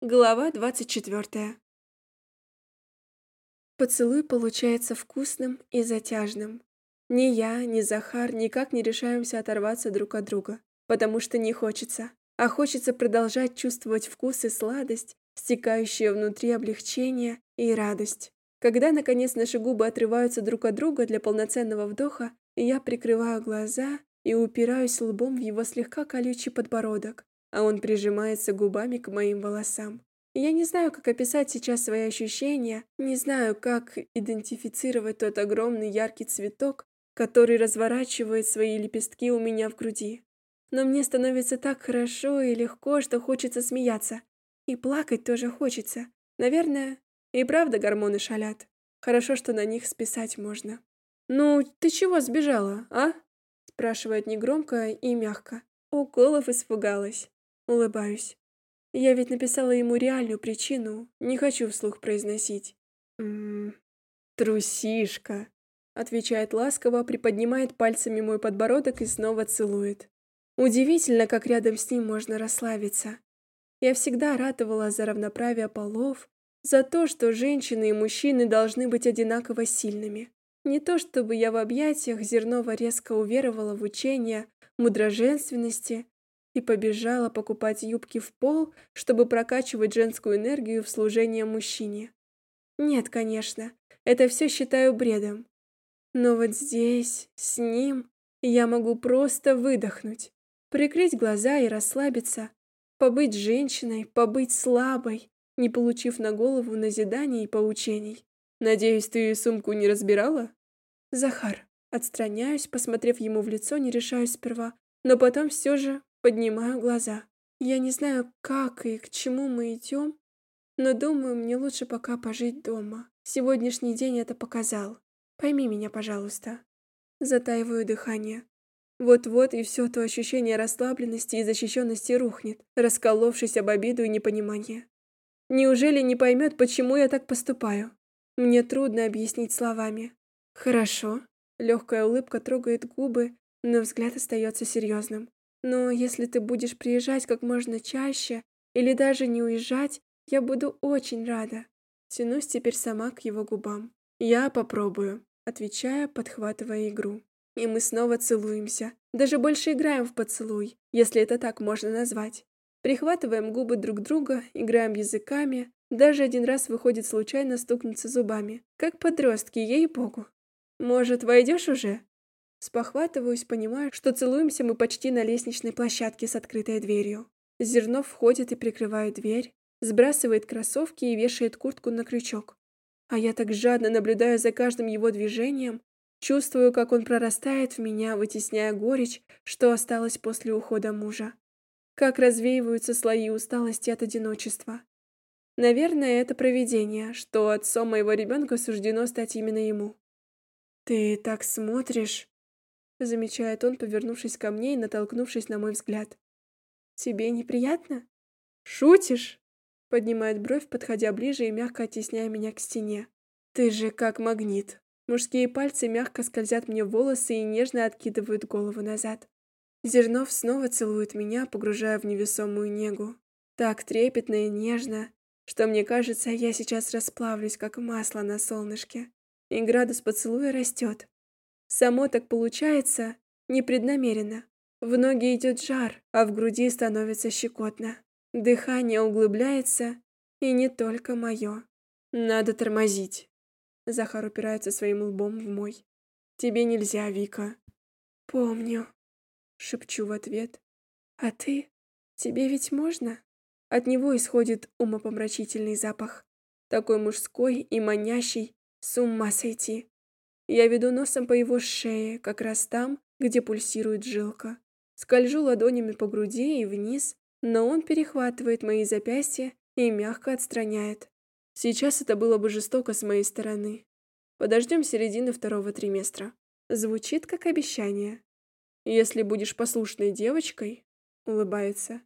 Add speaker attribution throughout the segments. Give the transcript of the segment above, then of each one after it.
Speaker 1: Глава двадцать четвертая. Поцелуй получается вкусным и затяжным. Ни я, ни Захар никак не решаемся оторваться друг от друга, потому что не хочется, а хочется продолжать чувствовать вкус и сладость, стекающие внутри облегчение и радость. Когда, наконец, наши губы отрываются друг от друга для полноценного вдоха, я прикрываю глаза и упираюсь лбом в его слегка колючий подбородок, а он прижимается губами к моим волосам. Я не знаю, как описать сейчас свои ощущения, не знаю, как идентифицировать тот огромный яркий цветок, который разворачивает свои лепестки у меня в груди. Но мне становится так хорошо и легко, что хочется смеяться. И плакать тоже хочется. Наверное, и правда гормоны шалят. Хорошо, что на них списать можно. «Ну, ты чего сбежала, а?» спрашивает негромко и мягко. Уколов испугалась. Улыбаюсь. Я ведь написала ему реальную причину, не хочу вслух произносить. «Ммм, трусишка», — отвечает ласково, приподнимает пальцами мой подбородок и снова целует. Удивительно, как рядом с ним можно расслабиться. Я всегда ратовала за равноправие полов, за то, что женщины и мужчины должны быть одинаково сильными. Не то чтобы я в объятиях Зернова резко уверовала в учение мудроженственности и побежала покупать юбки в пол, чтобы прокачивать женскую энергию в служение мужчине. Нет, конечно, это все считаю бредом. Но вот здесь, с ним, я могу просто выдохнуть, прикрыть глаза и расслабиться, побыть женщиной, побыть слабой, не получив на голову назиданий и поучений. Надеюсь, ты сумку не разбирала? Захар. Отстраняюсь, посмотрев ему в лицо, не решаюсь сперва, но потом все же Поднимаю глаза. Я не знаю, как и к чему мы идем, но думаю, мне лучше пока пожить дома. Сегодняшний день это показал. Пойми меня, пожалуйста. Затаиваю дыхание. Вот-вот и все то ощущение расслабленности и защищенности рухнет, расколовшись об обиду и непонимание. Неужели не поймет, почему я так поступаю? Мне трудно объяснить словами. Хорошо. Легкая улыбка трогает губы, но взгляд остается серьезным. Но если ты будешь приезжать как можно чаще или даже не уезжать, я буду очень рада. Тянусь теперь сама к его губам. Я попробую, отвечая, подхватывая игру. И мы снова целуемся. Даже больше играем в поцелуй, если это так можно назвать. Прихватываем губы друг друга, играем языками. Даже один раз выходит случайно стукнуться зубами. Как подростки, ей-богу. Может, войдешь уже? Спохватываюсь, понимаю, что целуемся мы почти на лестничной площадке с открытой дверью. Зернов входит и прикрывает дверь, сбрасывает кроссовки и вешает куртку на крючок. А я так жадно наблюдаю за каждым его движением, чувствую, как он прорастает в меня, вытесняя горечь, что осталось после ухода мужа. Как развеиваются слои усталости от одиночества. Наверное, это провидение, что отцом моего ребенка суждено стать именно ему. «Ты так смотришь», замечает он, повернувшись ко мне и натолкнувшись на мой взгляд. Тебе неприятно? Шутишь? Поднимает бровь, подходя ближе и мягко оттесняя меня к стене. Ты же как магнит. Мужские пальцы мягко скользят мне в волосы и нежно откидывают голову назад. Зернов снова целует меня, погружая в невесомую негу. Так трепетно и нежно, что мне кажется, я сейчас расплавлюсь, как масло на солнышке. И градус поцелуя растет. Само так получается непреднамеренно. В ноги идет жар, а в груди становится щекотно. Дыхание углубляется, и не только мое. Надо тормозить. Захар упирается своим лбом в мой. Тебе нельзя, Вика. Помню. Шепчу в ответ. А ты? Тебе ведь можно? От него исходит умопомрачительный запах. Такой мужской и манящий, с ума сойти. Я веду носом по его шее, как раз там, где пульсирует жилка. Скольжу ладонями по груди и вниз, но он перехватывает мои запястья и мягко отстраняет. Сейчас это было бы жестоко с моей стороны. Подождем середины второго триместра. Звучит как обещание. Если будешь послушной девочкой, улыбается.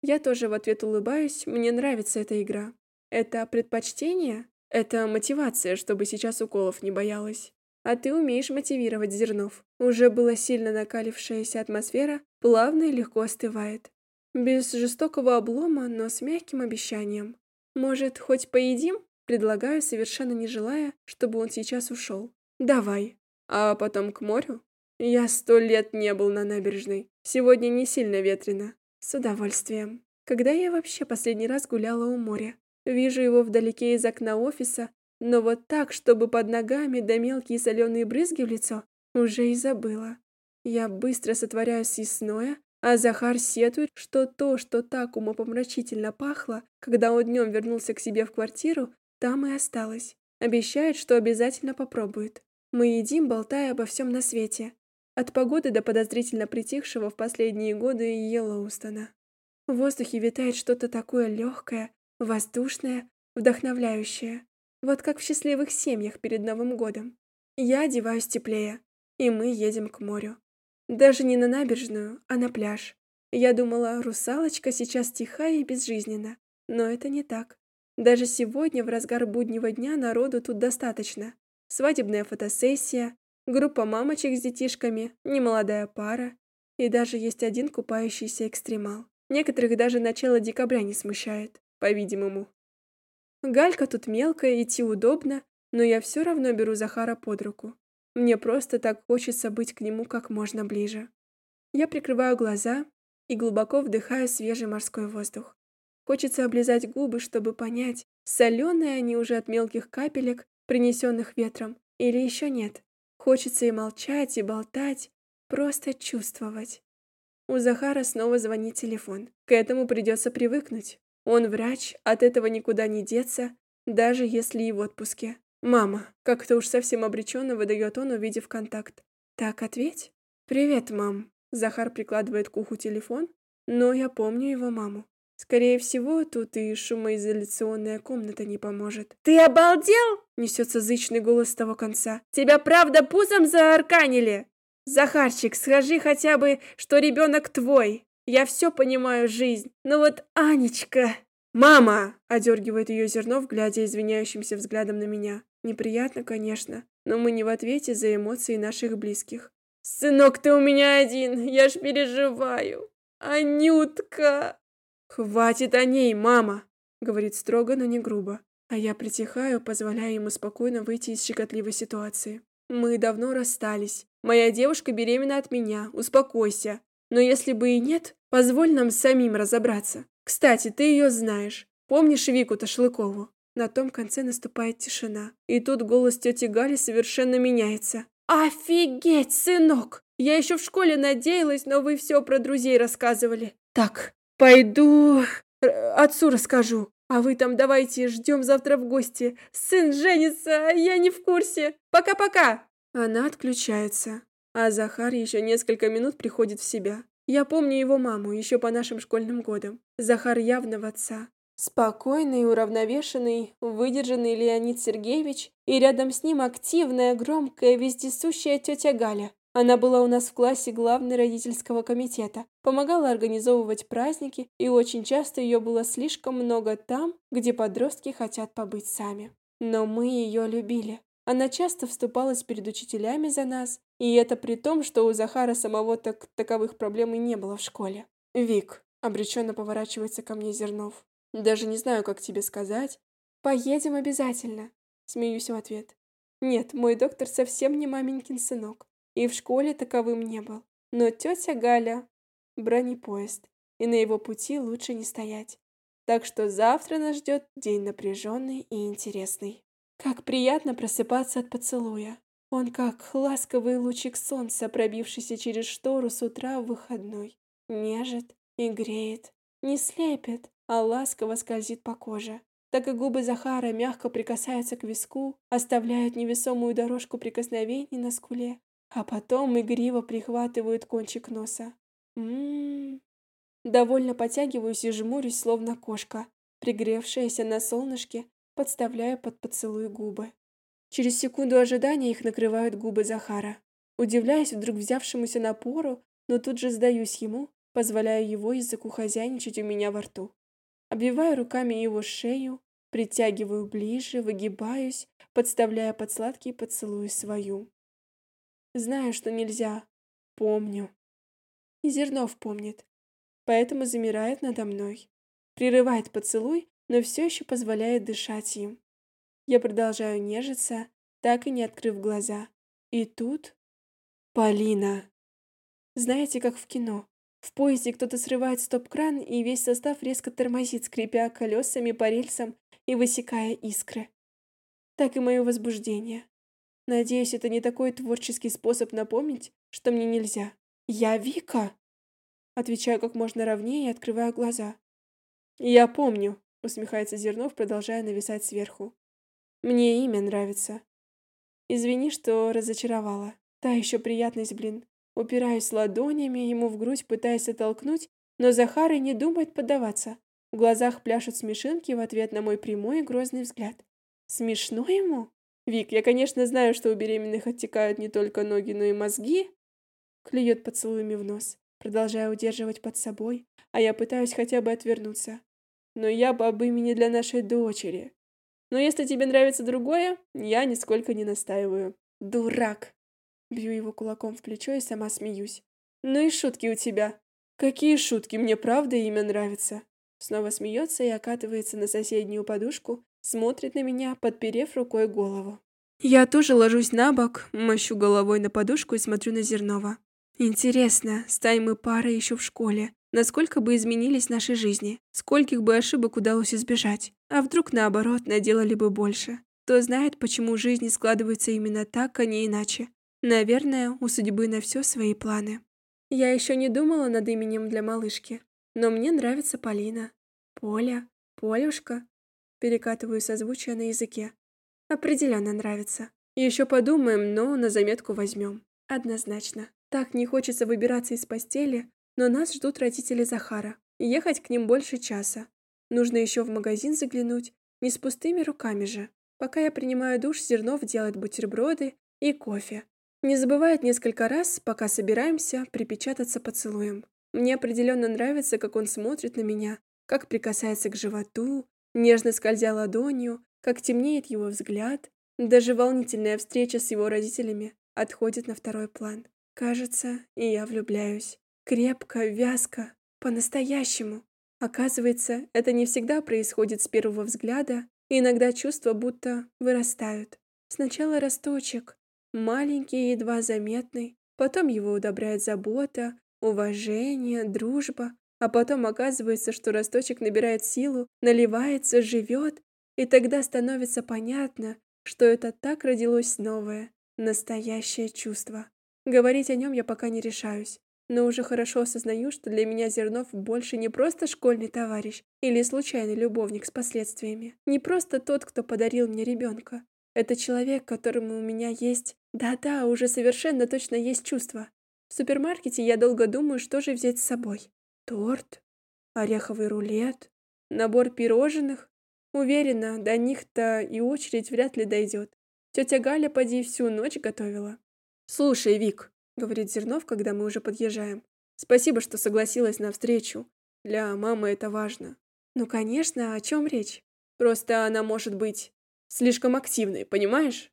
Speaker 1: Я тоже в ответ улыбаюсь, мне нравится эта игра. Это предпочтение? Это мотивация, чтобы сейчас уколов не боялась. А ты умеешь мотивировать, Зернов. Уже была сильно накалившаяся атмосфера, плавно и легко остывает. Без жестокого облома, но с мягким обещанием. Может, хоть поедим? Предлагаю, совершенно не желая, чтобы он сейчас ушел. Давай. А потом к морю? Я сто лет не был на набережной. Сегодня не сильно ветрено. С удовольствием. Когда я вообще последний раз гуляла у моря? Вижу его вдалеке из окна офиса, но вот так, чтобы под ногами да мелкие соленые брызги в лицо, уже и забыла. Я быстро сотворяю съестное, а Захар сетует, что то, что так умопомрачительно пахло, когда он днем вернулся к себе в квартиру, там и осталось. Обещает, что обязательно попробует. Мы едим, болтая обо всем на свете. От погоды до подозрительно притихшего в последние годы Йеллоустона. В воздухе витает что-то такое легкое, воздушное, вдохновляющее. Вот как в счастливых семьях перед Новым годом. Я одеваюсь теплее, и мы едем к морю. Даже не на набережную, а на пляж. Я думала, русалочка сейчас тихая и безжизненна, но это не так. Даже сегодня, в разгар буднего дня, народу тут достаточно. Свадебная фотосессия, группа мамочек с детишками, немолодая пара. И даже есть один купающийся экстремал. Некоторых даже начало декабря не смущает, по-видимому. Галька тут мелкая, идти удобно, но я все равно беру Захара под руку. Мне просто так хочется быть к нему как можно ближе. Я прикрываю глаза и глубоко вдыхаю свежий морской воздух. Хочется облизать губы, чтобы понять, соленые они уже от мелких капелек, принесенных ветром, или еще нет. Хочется и молчать, и болтать, просто чувствовать. У Захара снова звонит телефон. К этому придется привыкнуть. Он врач, от этого никуда не деться, даже если и в отпуске. «Мама», как-то уж совсем обреченно выдает он, увидев контакт. «Так, ответь». «Привет, мам». Захар прикладывает к уху телефон, но я помню его маму. Скорее всего, тут и шумоизоляционная комната не поможет. «Ты обалдел?» — несется зычный голос с того конца. «Тебя правда пузом заарканили?» «Захарчик, скажи хотя бы, что ребенок твой. Я все понимаю, жизнь. Но вот Анечка...» «Мама!» — одергивает ее Зернов, глядя извиняющимся взглядом на меня. Неприятно, конечно, но мы не в ответе за эмоции наших близких. «Сынок, ты у меня один, я ж переживаю. Анютка!» «Хватит о ней, мама!» — говорит строго, но не грубо. А я притихаю, позволяя ему спокойно выйти из щекотливой ситуации. Мы давно расстались. Моя девушка беременна от меня, успокойся. Но если бы и нет, позволь нам самим разобраться. Кстати, ты ее знаешь. Помнишь Вику Ташлыкову? На том конце наступает тишина. И тут голос тети Гали совершенно меняется. «Офигеть, сынок! Я еще в школе надеялась, но вы все про друзей рассказывали. Так, Пойду э, отцу расскажу. А вы там давайте ждем завтра в гости. Сын женится, а я не в курсе. Пока-пока. Она отключается. А Захар еще несколько минут приходит в себя. Я помню его маму еще по нашим школьным годам. Захар явно в отца. Спокойный, уравновешенный, выдержанный Леонид Сергеевич, и рядом с ним активная, громкая, вездесущая тетя Галя. Она была у нас в классе главной родительского комитета, помогала организовывать праздники, и очень часто ее было слишком много там, где подростки хотят побыть сами. Но мы ее любили. Она часто вступалась перед учителями за нас, и это при том, что у Захара самого так таковых проблем и не было в школе. «Вик», — обреченно поворачивается ко мне Зернов, — «даже не знаю, как тебе сказать». «Поедем обязательно», — смеюсь в ответ. «Нет, мой доктор совсем не маменькин сынок и в школе таковым не был. Но тетя Галя — бронепоезд, и на его пути лучше не стоять. Так что завтра нас ждет день напряженный и интересный. Как приятно просыпаться от поцелуя. Он как ласковый лучик солнца, пробившийся через штору с утра в выходной. Нежит и греет, не слепит, а ласково скользит по коже. Так и губы Захара мягко прикасаются к виску, оставляют невесомую дорожку прикосновений на скуле а потом игриво прихватывают кончик носа. Ммм. Довольно потягиваюсь и жмурюсь, словно кошка, пригревшаяся на солнышке, подставляя под поцелуй губы. Через секунду ожидания их накрывают губы Захара. Удивляюсь вдруг взявшемуся напору, но тут же сдаюсь ему, позволяя его языку хозяйничать у меня во рту. Обвиваю руками его шею, притягиваю ближе, выгибаюсь, подставляя под сладкий поцелуй свою. Знаю, что нельзя. Помню. И Зернов помнит. поэтому замирает надо мной. Прерывает поцелуй, но все еще позволяет дышать им. Я продолжаю нежиться, так и не открыв глаза. И тут... Полина. Знаете, как в кино. В поезде кто-то срывает стоп-кран, и весь состав резко тормозит, скрипя колесами по рельсам и высекая искры. Так и мое возбуждение. Надеюсь, это не такой творческий способ напомнить, что мне нельзя. Я Вика. Отвечаю как можно ровнее и открываю глаза. Я помню, усмехается Зернов, продолжая нависать сверху. Мне имя нравится. Извини, что разочаровала. Та еще приятность, блин. Упираюсь ладонями ему в грудь, пытаясь оттолкнуть, но Захар и не думает поддаваться. В глазах пляшут смешинки в ответ на мой прямой и грозный взгляд. Смешно ему? Вик, я, конечно, знаю, что у беременных оттекают не только ноги, но и мозги. Клюет поцелуями в нос, продолжая удерживать под собой, а я пытаюсь хотя бы отвернуться. Но я бы об имени для нашей дочери. Но если тебе нравится другое, я нисколько не настаиваю. Дурак. Бью его кулаком в плечо и сама смеюсь. Ну и шутки у тебя. Какие шутки? Мне правда имя нравится. Снова смеется и окатывается на соседнюю подушку, смотрит на меня, подперев рукой голову. Я тоже ложусь на бок, мощу головой на подушку и смотрю на Зернова. Интересно, стань мы парой еще в школе, насколько бы изменились наши жизни, скольких бы ошибок удалось избежать, а вдруг наоборот наделали бы больше. Кто знает, почему жизнь складывается именно так, а не иначе. Наверное, у судьбы на все свои планы. Я еще не думала над именем для малышки, но мне нравится Полина. Поля, Полюшка. Перекатываю созвучие на языке. Определенно нравится. Еще подумаем, но на заметку возьмем. Однозначно. Так не хочется выбираться из постели, но нас ждут родители Захара. Ехать к ним больше часа. Нужно еще в магазин заглянуть, не с пустыми руками же. Пока я принимаю душ, Зернов делает бутерброды и кофе. Не забывает несколько раз, пока собираемся, припечататься поцелуем. Мне определенно нравится, как он смотрит на меня, как прикасается к животу, нежно скользя ладонью, как темнеет его взгляд. Даже волнительная встреча с его родителями отходит на второй план. Кажется, и я влюбляюсь. Крепко, вязко, по-настоящему. Оказывается, это не всегда происходит с первого взгляда, и иногда чувства будто вырастают. Сначала росточек, маленький и едва заметный, потом его удобряет забота, уважение, дружба, а потом оказывается, что росточек набирает силу, наливается, живет, и тогда становится понятно, что это так родилось новое, настоящее чувство. Говорить о нем я пока не решаюсь но уже хорошо осознаю, что для меня Зернов больше не просто школьный товарищ или случайный любовник с последствиями, не просто тот, кто подарил мне ребенка. Это человек, которому у меня есть... Да-да, уже совершенно точно есть чувства. В супермаркете я долго думаю, что же взять с собой. Торт, ореховый рулет, набор пирожных. Уверена, до них-то и очередь вряд ли дойдет. Тетя Галя поди всю ночь готовила. Слушай, Вик, — говорит Зернов, когда мы уже подъезжаем. «Спасибо, что согласилась на встречу. Для мамы это важно». «Ну, конечно, о чем речь? Просто она может быть слишком активной, понимаешь?»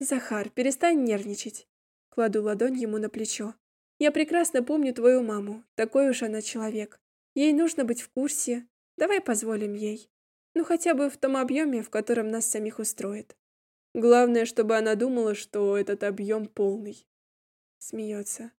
Speaker 1: «Захар, перестань нервничать». Кладу ладонь ему на плечо. «Я прекрасно помню твою маму. Такой уж она человек. Ей нужно быть в курсе. Давай позволим ей. Ну, хотя бы в том объеме, в котором нас самих устроит. Главное, чтобы она думала, что этот объем полный. Смеется.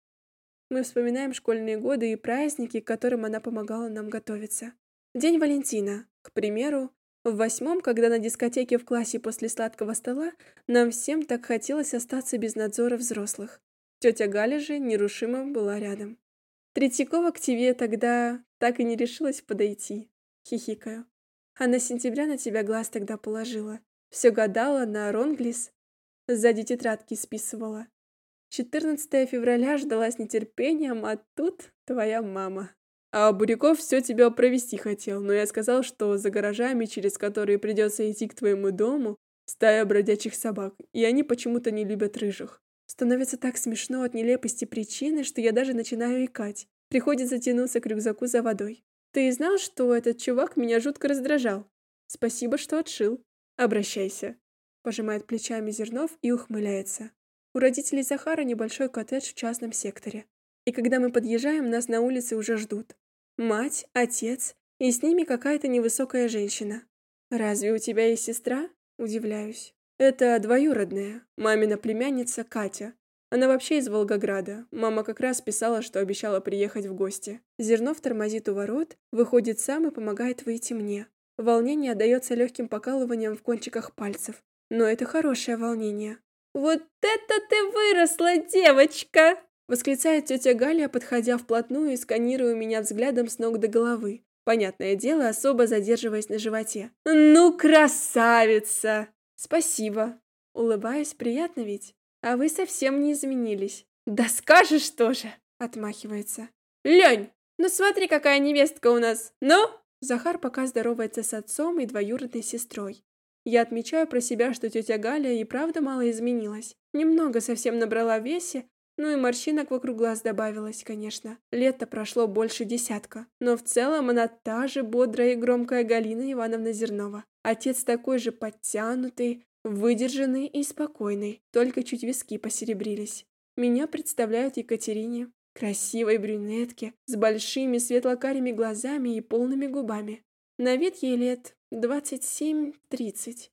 Speaker 1: Мы вспоминаем школьные годы и праздники, к которым она помогала нам готовиться. День Валентина, к примеру, в восьмом, когда на дискотеке в классе после сладкого стола нам всем так хотелось остаться без надзора взрослых. Тетя Галя же нерушимо была рядом. Третьякова к тебе тогда так и не решилась подойти. Хихикаю. Она сентября на тебя глаз тогда положила. Все гадала на Ронглис. Сзади тетрадки списывала. 14 февраля ждала с нетерпением, а тут твоя мама. А Буряков все тебя провести хотел, но я сказал, что за гаражами, через которые придется идти к твоему дому, стая бродячих собак, и они почему-то не любят рыжих. Становится так смешно от нелепости причины, что я даже начинаю икать. Приходится тянуться к рюкзаку за водой. Ты знал, что этот чувак меня жутко раздражал? Спасибо, что отшил. Обращайся. Пожимает плечами Зернов и ухмыляется. У родителей Захара небольшой коттедж в частном секторе. И когда мы подъезжаем, нас на улице уже ждут. Мать, отец и с ними какая-то невысокая женщина. Разве у тебя есть сестра? Удивляюсь. Это двоюродная, мамина племянница Катя. Она вообще из Волгограда. Мама как раз писала, что обещала приехать в гости. Зернов тормозит у ворот, выходит сам и помогает выйти мне. Волнение отдается легким покалыванием в кончиках пальцев. Но это хорошее волнение. «Вот это ты выросла, девочка!» Восклицает тетя Галя, подходя вплотную и сканируя меня взглядом с ног до головы. Понятное дело, особо задерживаясь на животе. «Ну, красавица!» «Спасибо!» Улыбаюсь, приятно ведь? А вы совсем не изменились. Да скажешь тоже, отмахивается. Лень, ну смотри, какая невестка у нас. Ну? Захар пока здоровается с отцом и двоюродной сестрой. Я отмечаю про себя, что тетя Галя и правда мало изменилась. Немного совсем набрала весе, ну и морщинок вокруг глаз добавилось, конечно. Лето прошло больше десятка. Но в целом она та же бодрая и громкая Галина Ивановна Зернова. Отец такой же подтянутый, Выдержанный и спокойный, только чуть виски посеребрились. Меня представляют Екатерине, красивой брюнетке, с большими светлокарими глазами и полными губами. На вид ей лет 27-30.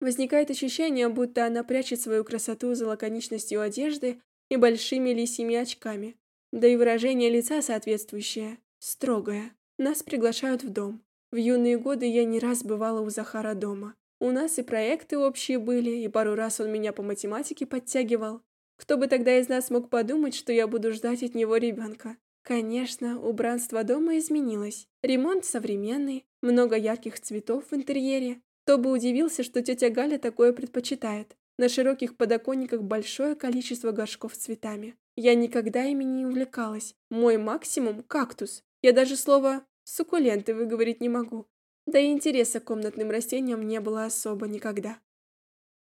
Speaker 1: Возникает ощущение, будто она прячет свою красоту за лаконичностью одежды и большими лисьими очками. Да и выражение лица соответствующее, строгое. Нас приглашают в дом. В юные годы я не раз бывала у Захара дома. У нас и проекты общие были, и пару раз он меня по математике подтягивал. Кто бы тогда из нас мог подумать, что я буду ждать от него ребенка? Конечно, убранство дома изменилось. Ремонт современный, много ярких цветов в интерьере. Кто бы удивился, что тетя Галя такое предпочитает. На широких подоконниках большое количество горшков с цветами. Я никогда ими не увлекалась. Мой максимум – кактус. Я даже слово «суккуленты» выговорить не могу. Да и интереса к комнатным растениям не было особо никогда.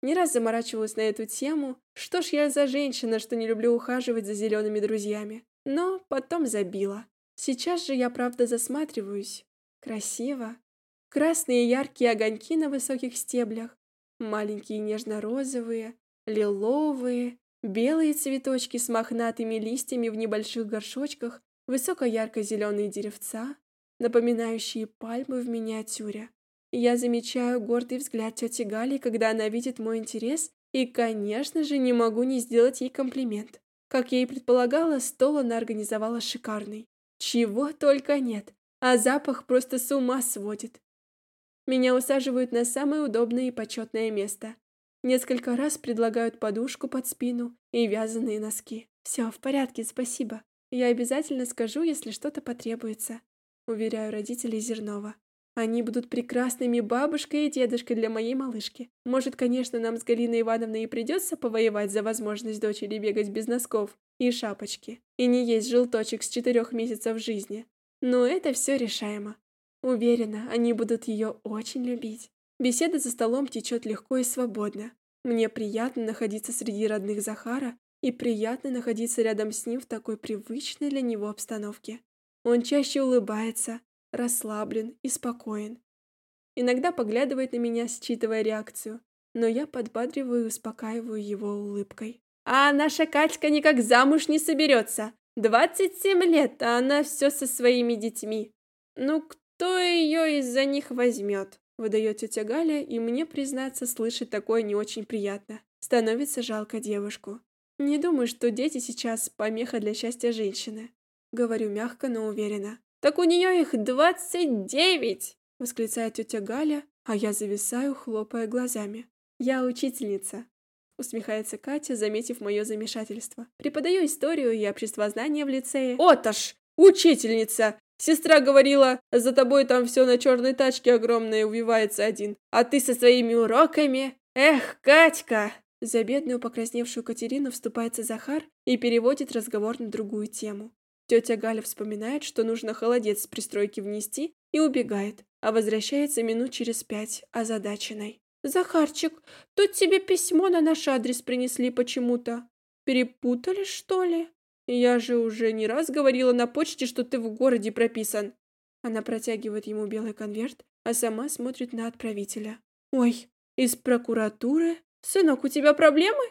Speaker 1: Не раз заморачивалась на эту тему, что ж я за женщина, что не люблю ухаживать за зелеными друзьями. Но потом забила. Сейчас же я правда засматриваюсь. Красиво. Красные яркие огоньки на высоких стеблях, маленькие нежно-розовые, лиловые, белые цветочки с мохнатыми листьями в небольших горшочках, высоко-ярко-зеленые деревца, напоминающие пальмы в миниатюре. Я замечаю гордый взгляд тети Гали, когда она видит мой интерес, и, конечно же, не могу не сделать ей комплимент. Как я и предполагала, стол она организовала шикарный. Чего только нет, а запах просто с ума сводит. Меня усаживают на самое удобное и почетное место. Несколько раз предлагают подушку под спину и вязаные носки. Все в порядке, спасибо. Я обязательно скажу, если что-то потребуется уверяю родителей Зернова. Они будут прекрасными бабушкой и дедушкой для моей малышки. Может, конечно, нам с Галиной Ивановной и придется повоевать за возможность дочери бегать без носков и шапочки, и не есть желточек с четырех месяцев жизни. Но это все решаемо. Уверена, они будут ее очень любить. Беседа за столом течет легко и свободно. Мне приятно находиться среди родных Захара и приятно находиться рядом с ним в такой привычной для него обстановке. Он чаще улыбается, расслаблен и спокоен. Иногда поглядывает на меня, считывая реакцию, но я подбадриваю и успокаиваю его улыбкой. А наша Катька никак замуж не соберется. 27 лет, а она все со своими детьми. Ну, кто ее из-за них возьмет? Выдает тетя Галя, и мне, признаться, слышать такое не очень приятно. Становится жалко девушку. Не думаю, что дети сейчас помеха для счастья женщины. Говорю мягко, но уверенно. «Так у нее их двадцать девять!» Восклицает тетя Галя, а я зависаю, хлопая глазами. «Я учительница», усмехается Катя, заметив мое замешательство. «Преподаю историю и обществознание в лицее». «Отож! Учительница! Сестра говорила, за тобой там все на черной тачке огромной увивается один, а ты со своими уроками? Эх, Катька!» За бедную покрасневшую Катерину вступается Захар и переводит разговор на другую тему. Тетя Галя вспоминает, что нужно холодец с пристройки внести и убегает, а возвращается минут через пять, озадаченной. «Захарчик, тут тебе письмо на наш адрес принесли почему-то. Перепутали, что ли? Я же уже не раз говорила на почте, что ты в городе прописан». Она протягивает ему белый конверт, а сама смотрит на отправителя. «Ой, из прокуратуры? Сынок, у тебя проблемы?»